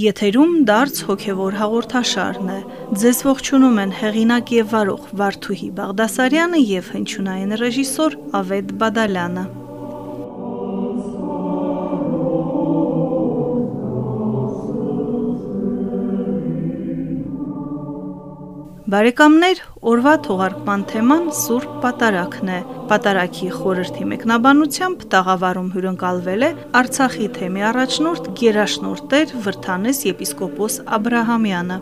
Եթերում դարձ հոգևոր հաղորդաշարն է։ Ձեզ ողջունում են հեղինակ եւ վարող Վարդուհի Բաղդասարյանը եւ հնչյունային ռեժիսոր Ավետ Բադալյանը։ Բարեկամներ, օրվա թողարկման թեման Սուրբ Պատարագն է։ Պատարագի խորհրդի մեկնաբանությամբ տաղավարում հյուրընկալվել է Արցախի թեմի առաջնորդ Գերաշնորհ Վրթանես եպիսկոպոս Աբ รา համյանը։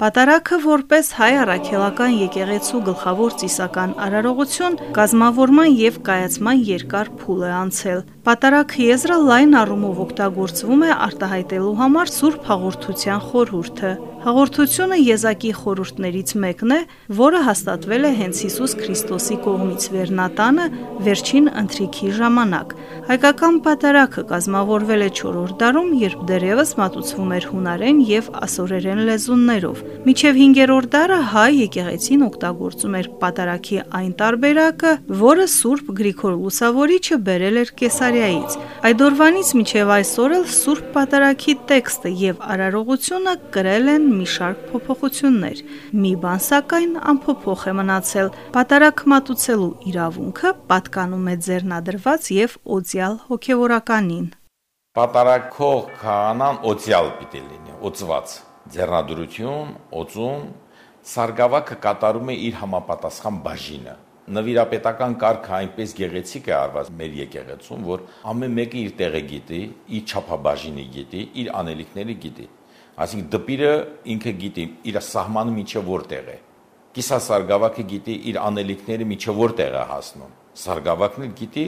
Պատարագը որպես հայ առաքելական եկեղեցու գլխավոր ծիսական արարողություն կազմավորման եւ կայացման երկար փուլ է անցել։ Պատարագ եզրը լայն առումով օգտագործվում է արտահայտելու համար Սուրբ Հաղորդության խորհուրդը։ Հաղորդությունը եզակի խորհուրդներից մեկն է, որը հաստատվել է հենց Հիսուս Քրիստոսի կողմից Վերնատանը վերջին ընթրիքի ժամանակ։ Հայկական պատարագը կազմավորվել է 4-րդ դարում, երբ դեռևս մատուցվում էր հունարեն եւ ասորերեն լեզուններով։ Մինչև 5-րդ դարը հայ եկեղեցին օգտագործում էր պատարագի այն տարբերակը, որը Սուրբ Գրիգոր Լուսավորիչը բերել էր Կեսարիայից։ Այդ օրվանից մինչև այսօր էլ Սուրբ պատարագի տեքստը եւ արարողությունը կրել են մի շարք փոփոխություններ։ Մի բան սակայն անփոփոխ է մնացել՝ պատարակ մատուցելու իրավունքը պատկանում է ձեռնադրված եւ օծյալ հոգեվորականին։ Պատարակող քահանան օծյալ պիտի լինի, օծված ձեռնադրություն, օծում, սարգավակը կատարում է իր համապատասխան բաժինը։ Նվիրապետական կարգը այնպես գեղեցիկ է արված մեր եկեղեցում, որ ամեն մեկը իր տեղը գիտի, իր չափաբաժինը գիտի, իր անելիքները գիտի։ Այսինքն դպիրը ինքը գիտի իր սահմանը միջը որտեղ է։ Կիսասարգավակը գիտի իր անելիքները միջը որտեղ է հասնում։ Սարգավակն էլ գիտի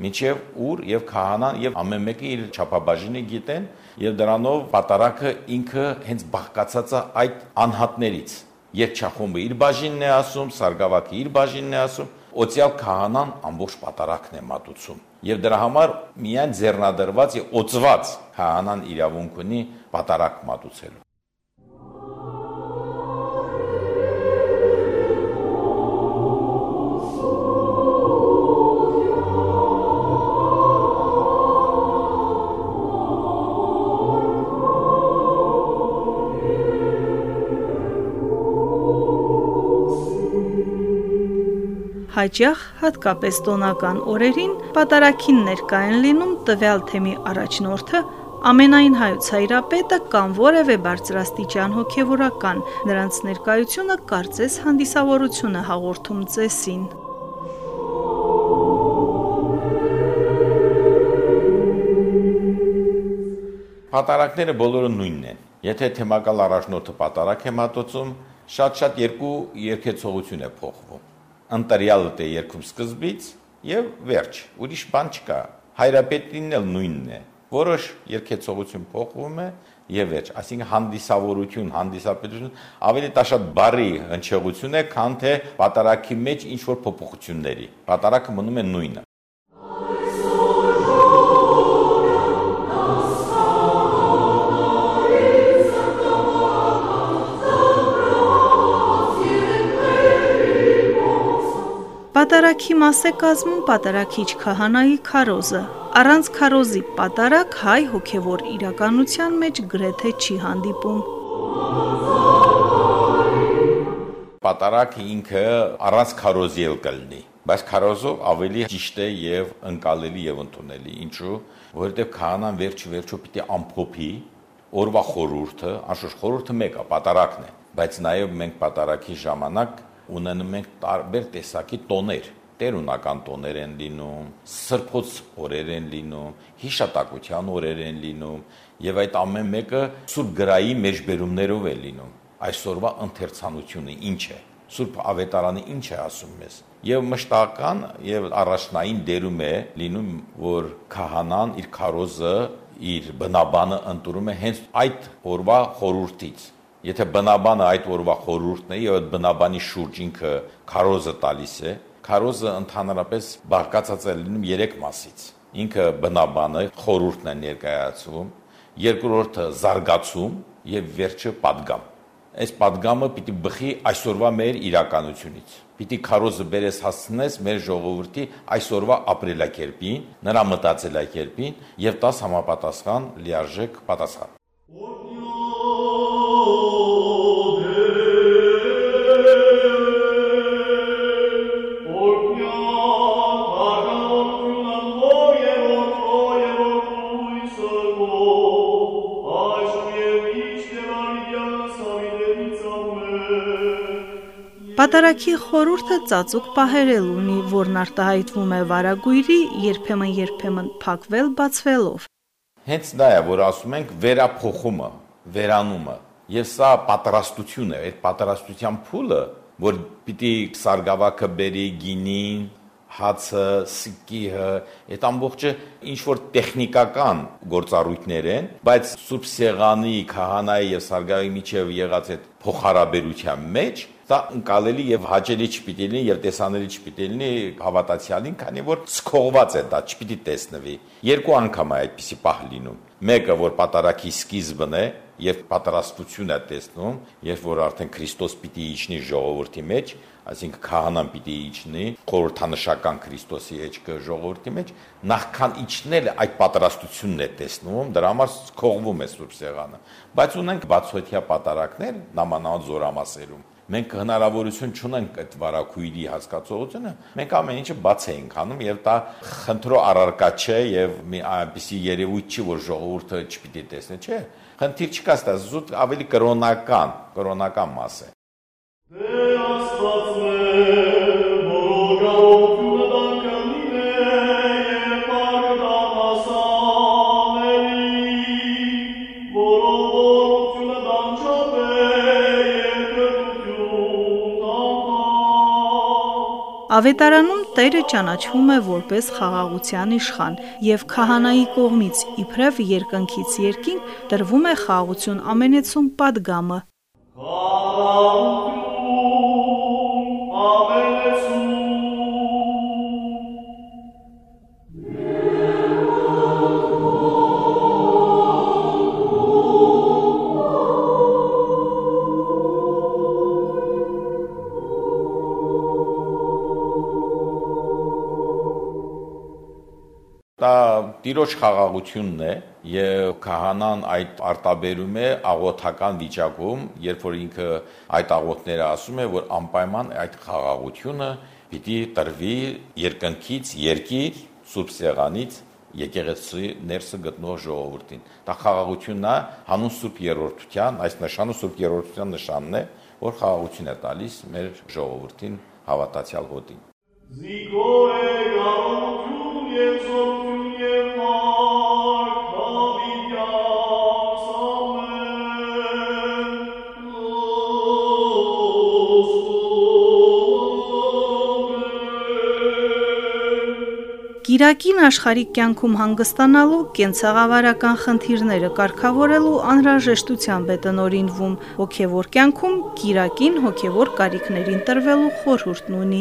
միջև ուր եւ քահանան եւ ամեն մեկը իր չափաբաժինը գիտեն եւ դրանով պատարակը ինքը հենց բաղկացած է այդ անհատներից Երջախումբը իր բաժինն է ասում, Սարգավակը իր բաժինն է ասում, Օծյալ քահանան ամբողջ պատարակն է մատուցում։ Եվ դրա համար միայն ձեռնադրված եւ օծված քահանան իրավունք ունի պատարակ մատուցելու։ Հաճախ հատկապես տոնական օրերին պատարակին ներկա են լինում տվյալ թեմի առաջնորդը, ամենայն հայոց հայրապետը կամ որևէ բարձրաստիճան հոգևորական, նրանց ներկայությունը կարծես հանդիսավորություն է հաղորդում ծեսին։ Պատարակները բոլորը նույնն են։ Եթե թեմակալ առաջնորդը պատարակ է մատուցում, շատ-շատ երկու երկեցողություն է փոխվում ընտրյալը դե երկում սկզբից եւ վերջ։ Ուրիշ բան չկա։ Հայրապետինն էլ նույնն է։ Որոշ երկեցողություն փոխվում է եւ վերջ։ Այսինքն հանդիսավորություն, հանդիսապետություն ավելի տաշատ բարի հնչեղություն է, քան թե պատարակի մեջ ինչ որ փոփոխությունների։ Պատարակը մնում է նույնը։ Պատարակի մաս է կազմում պատարակիչ քահանայի քարոզը։ Առանց քարոզի պատարակ հայ հոգևոր իրականության մեջ գրեթե չի հանդիպում։ Պատարակը ինքը առանց քարոզի էլ կլինի, բայց քարոզով ավելի ճիշտ է եւ ընկալելի եւ ընդունելի։ Ինչու՞, որովհետեւ քահանան վերջ վերջո պիտի ամփոփի օրվա խորուրդը, անշուշտ խորուրդը մեկը պատարակն է, բայց նաև մենք պատարակի ժամանակ ունենում ենք տարբեր տեսակի տոներ տերունական տոներ են լինում, սրբոց օրեր են լինում, հիշատակության օրեր են լինում, եւ այդ ամեն մեկը սուրբ գրայի մեջբերումներով է լինում։ Այսօրվա ընթերցանությունը ինչ է։ Սուրբ ավետարանը ինչ է ասում մեզ։ Եվ մշտական եւ առաջնային դերում է լինում, որ քահանան իր քարոզը իր բնաբանը ընտրում է հենց այդ օրվա խորուրդից Եթե բնաբանը այդ օրվա խորհուրդն է եւ այդ բնաբանի շուրջ ինքը քարոզը տալիս է, Քարոզը ընդհանրապես բաղկացած է լինում 3 մասից։ Ինքը բնաբանը խորհուրդն է ներկայացում, երկրորդը զարգացում եւ վերջը падգամ։ Այս падգամը պիտի բխի այսօրվա մեր իրականությունից։ Պիտի քարոզը բերես հասցնես մեր ժողովրդի այսօրվա ապրելակերպին, նրա մտածելակերպին եւ տաս համապատասխան լիարժեք պատասխան։ Պատարակի խորուրդը ծածուկ պահերել ունի, որն արտահայտվում է վարագույրի երբեմն երբեմն փակվել բացվելով։ Հենց դա է, որ ասում ենք վերափոխումը, վերանումը։ Եվ սա պատրաստություն է, այդ պատրաստության փուլը, որ պիտի սարգավակը բերի գինին, հացը, սիկիհը, այդ ամբողջը ինչ որ տեխնիկական գործառույթներ են, բայց Սուրբ Սեղանի, քահանայի եւ Սարգավի միջև եղած այդ փոխհարաբերության մեջ դա ընկալելի եւ հաճելի չպիտի լինի եւ տեսանելի չպիտի լինի հավատացյալին, քանի որ սկողված է դա, չպիտի տեսնվի։ Երկու անգամ է այդպիսի պահ լինում։ Մեկը, որ պատարակի սկիզբն է, եւ պատրաստություն է տեսնում, երբ որ արդեն Քրիստոս պիտի իջնի ժողովրդի մեջ, այսինքն քահանան պիտի իջնի խորհրդանշական Քրիստոսի էջքը ժողովրդի մեջ, նախքան իջնել այդ պատրաստությունն է տեսնում, դրա համար քողվում է Սուրբ Սեղանը։ Բայց ունենք բացօթյա պատարակներ նամանալ զորամասերում մենք հնարավորություն չունենք այդ վարակույրի հասկացողությունը, մենք ամեն ինչը բաց էինք անում եւ դա խնդրո առարկա չէ եւ մի այնպիսի երևույթ չի, որ ժողովուրդը չպիտի տեսնի, չէ։ Խնդիր չկա, դա զուտ ավելի կրոնական, կրոնական մաս է։ Ավետարանում Տերը ճանաչվում է որպես խաղաղության իշխան եւ քահանայի կողմից իբրև երկնքից երկինք տրվում է խաղաղություն ամենեցուն падգամը։ Աղաղ տիրոջ խաղաղությունն է եւ քահանան այդ արտաբերում է աղոթական վիճակում, երբ որ ինքը այդ աղոթները ասում է, որ անպայման այդ խաղաղությունը պիտի տրվի երկնքից, երկիր, սուրբ սեղանից եկեղեցի ներսը գտնող ժողովրդին։ Դա խաղաղությունն է հանուն Սուրբ Երրորդության, այս նշանը Սուրբ Երրորդության նշանն է, որ խաղաղություն է տալիս մեր ժողովրդին հավատացյալ հոտին։ Զիգորե գարություն եւ Կիրակին աշխարհիկ կյանքում հանգստանալու կենցաղավարական խնդիրները կարգավորելու անհրաժեշտությամբ է տնորինվում հոգևոր կյանքում Կիրակին հոգևոր կարիքներին տրվելու խորհուրդն ունի։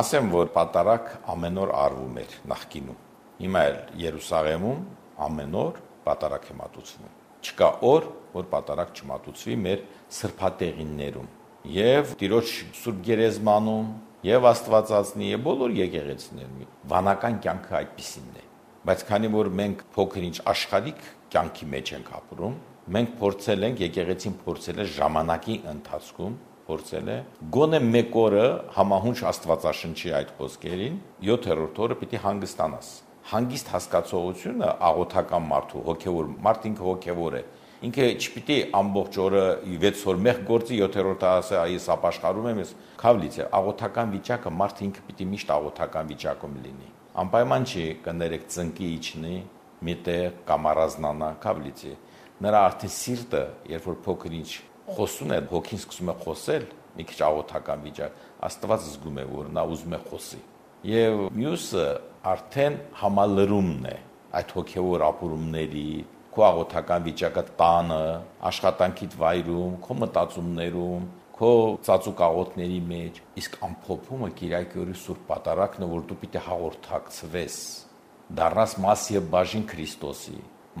Ասեմ, որ պատարակ ամեն օր արվում էր նախկինում։ Հիմա էլ Երուսաղեմում ամեն օր պատարակ է մատուցվում։ Չկա օր, որ պատարակ չմատուցվի մեր սրբատեղիններում եւ Տիրոջ Սուրբ Գերեզմանում եւ Աստվածածնի եւ բոլոր եկեղեցիներում վանական կյանքը այդպեսինն է բայց քանի որ մենք փոքր-ինչ աշխարհիկ կյանքի մեջ ենք ապրում մենք փորձել ենք եկեղեցին փորձել է ժամանակի ընթացքում փորձել է գոնե մեկ օրը համահունչ Աստվածաշնչի այդ խոսքերին 7-րդ օրը պիտի հանգստանաս հանգիստ հասկացողությունը աղոթական մարդու հոգևոր մարդ ինքը հոգևոր է ինքը չպիտի ամբողջ օրը 6 օր մեղ գործի 7-րդ ասա այս ապաշխարում եմ ես քավլից է աղոթական վիճակը մարդ ինքը պիտի միշտ աղոթական վիճակում լինի անպայման չի կներեք ծնկի իջնի միտեղ կամ առանձնանա քավլից է նրա արդեն սիրտը երբ որ փոքր ինչ խոսուն է հոգին սկսում է խոսել մի քիչ աղոթական վիճակ աստված զգում է որ նա ուզում է խոսի եւ մյուսը արդեն համալրումն է այդ հոգեոր ապուրումների քո աղոթական վիճակը տանը, աշխատանքիդ վայրում, քո մտածումներում, քո ծածուկ աղոթների մեջ, իսկ ամփոփումը Կիրակորի Սուրբ Պատարագն է, որ դու պիտի հաղորդակցվես, դառնաս մաս եւ բաժին Քրիստոսի,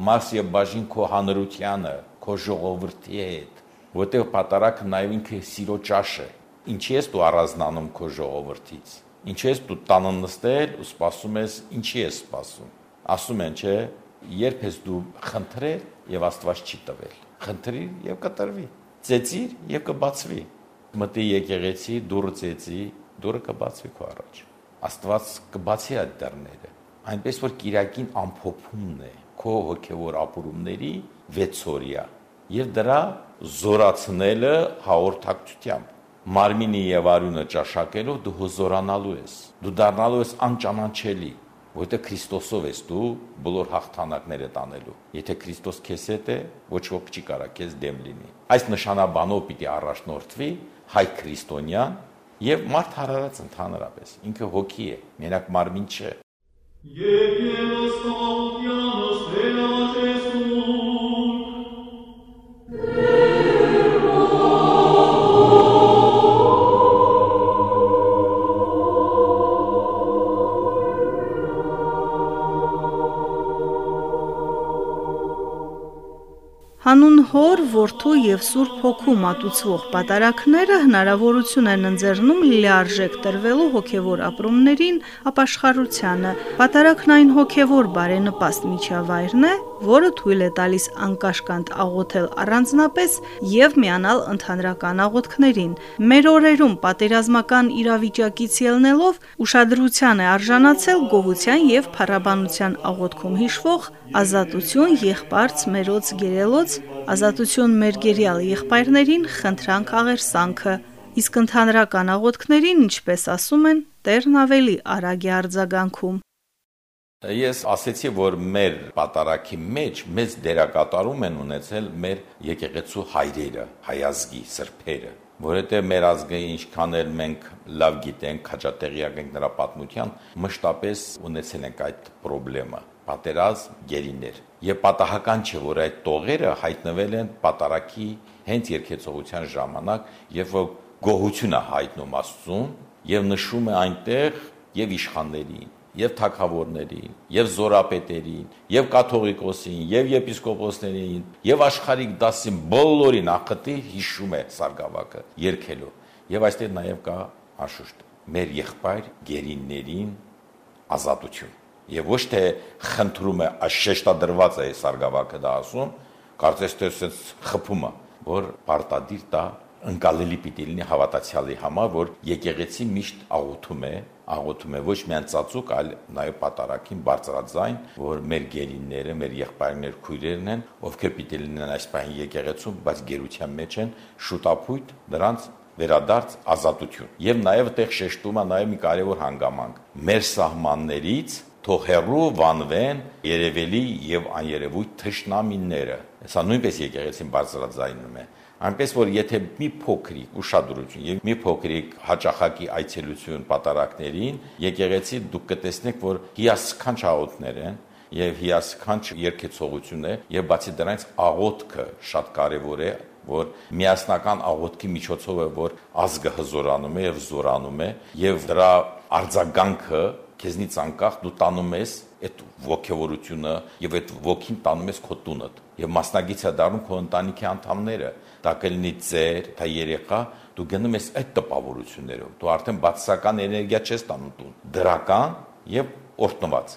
մաս եւ բաժին քո հանրությանը, քո ժողովրդի հետ, որտեղ Պատարագը նաեւ ինքը սիրո ճաշ է։ Ինչի ես դու առանձնանում քո ժողովրդից։ Ինչի ես դու տանը նստել ու սպասում ես, ինչի ես սպասում։ Ասում են, չէ, երբ ես դու խնդրել եւ Աստված չի տվել։ Խնդրիր եւ կտրվի։ Ծեծիր եւ կբացվի։ Մտի եկեղեցի, դուրը ծեծի, դուրը կբացվի քո առաջ։ Աստված կբացի այդ դռները։ Այնպես որ Կիրակին ամփոփումն է քո հոգեվոր ապուրումների 6 օրյա եւ դրա զորացնելը հաղորդակցությամբ մարմինի եւ արյունը ճաշակելով դու հզորանալու ես դու դառնալու ես անճանաչելի որտեղ Քրիստոսով ես դու բոլոր հաղթանակները տանելու եթե Քրիստոս քեզ հետ է ոչ ոք չի կարա քեզ դեմ լինի այս նշանաբանով պիտի առաջնորդվի հայ քրիստոնյան եւ մարդ հարարած ընդհանրապես ինքը հոգի է մենակ մարմին չէ Եկեղեցի Հանուն հոր, որդու եւ Սուրբ Հոգու մատուցվող պատարակները հնարավորություն են ընձեռնում լիարժեք տրվելու հոգեվոր ապրումներին, ապաշխարությանը։ Պատարակն այն հոգեվոր բարենպաստ միջավայրն է, որը թույլ է տալիս անկաշկանդ աղոթել առանձնապես եւ միանալ ընդհանրական աղոթքներին։ Մեր օրերում պատերազմական իրավիճակից ելնելով ուշադրության է արժանացել գողության եւ փառաբանության աղոթքում հիշվող ազատություն եղբարց մերոց գերելոց, ազատություն մեր գերյալ եղբայրներին խնդրանք աղերսանքը։ Իսկ ընդհանրական աղոթքներին, ինչպես ասում են, Տերն ավելի արագ է արձագանքում։ Ես ասեցի, որ մեր պատարակի մեջ մեծ դերակատարում են ունեցել մեր եկեղեցու հայրերը, հայազգի սրբերը, որովհետև մեր ազգը ինչքան էլ մենք լավ գիտենք, քաջատեղյակ ենք նրա պատմության, մշտապես ունեցել ենք այդ խնդրեմը պատերազմ գերիներ եւ պատահական չէ որ այդ տողերը հայտնվել են պատարակի հենց երկեցողության ժամանակ եւ որ գոհությունը հայտնում աստծուն եւ նշում է այնտեղ եւ իշխաններին եւ թակավորներին, եւ զորապետերին, եւ կաթողիկոսին, եւ եպիսկոպոսներին, եւ աշխարհիկ դասին բոլորին ախտի հիշում է Սարգսակը երկելով։ Եվ այստեղ նաեւ կա աշուշտ մեր եղբայր գերիններին ազատություն։ Եվ ոչ թե խնդրում է աշեշտադրված է Սարգսակը դա ասում, կարծես թե sense խփում է, որ պարտադիր դա ընկալելի պիտի լինի հավատացյալի համար, որ եկեղեցի միշտ աղոթում է, աղոթում է ոչ միայն ծածուկ, այլ նաև պատարակին բարձրաձայն, որ մեր գերինները, մեր եղբայրներ, քույրերն են, ովքեր պիտի լինեն այս պահին եկեղեցում, բայց գերության մեջ են, շուտապույտ նրանց վերադարձ ազատություն։ Եվ նաև այդտեղ շեշտում է նաև մի կարևոր հանգամանք։ Մեր սահմաններից թող հերրու վանվեն երևելի եւ աներևույթ թշնամինները։ Սա նույնպես եկեղեցին բարձրաձայնում է այնպես որ եթե մի փոքրիկ ուշադրություն եւ մի փոքրիկ հաճախակի այցելություն պատարակներին եկեղեցի դուք կտեսնեք որ հիասքանչ աղոթներ են եւ հիասքանչ երկեցողություն է եւ բացի դրանից աղոթքը շատ կարեւոր է որ միասնական աղոթքի միջոցով է որ ազգը հզորանում է եւ զորանում է եւ դրա արձագանքը քեզնից անկախ դու տանում ես այդ ողջավորությունը եւ այդ ոգին տանում ես քո տունդ եւ մասնագից է դառնում քո ընտանիքի անդամները դա կլինի ծեր, դա երեխա, դու գնում ես այդ տպավորություններով։ Դու արդեն բացասական էներգիա չես տանում տուն, դրական եւ օրտնված։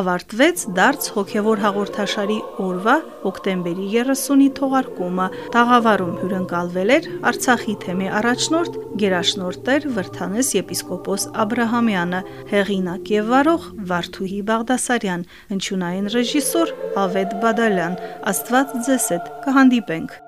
ավարտվեց դարձ հոգևոր հաղորդաշարի օրվա հոկտեմբերի 30-ի թողարկումը։ Տաղավարում հյուրընկալվել էր Արցախի թեմի առաջնորդ Գերաշնորհ Վրթանես եպիսկոպոս Աբ รา համյանը, հեղինակ եւ վարող Վարդուհի Բաղդասարյան, հնչյունային ռեժիսոր Ավետ Բադալյան։ Աստված ձեզ հետ կհանդիպենք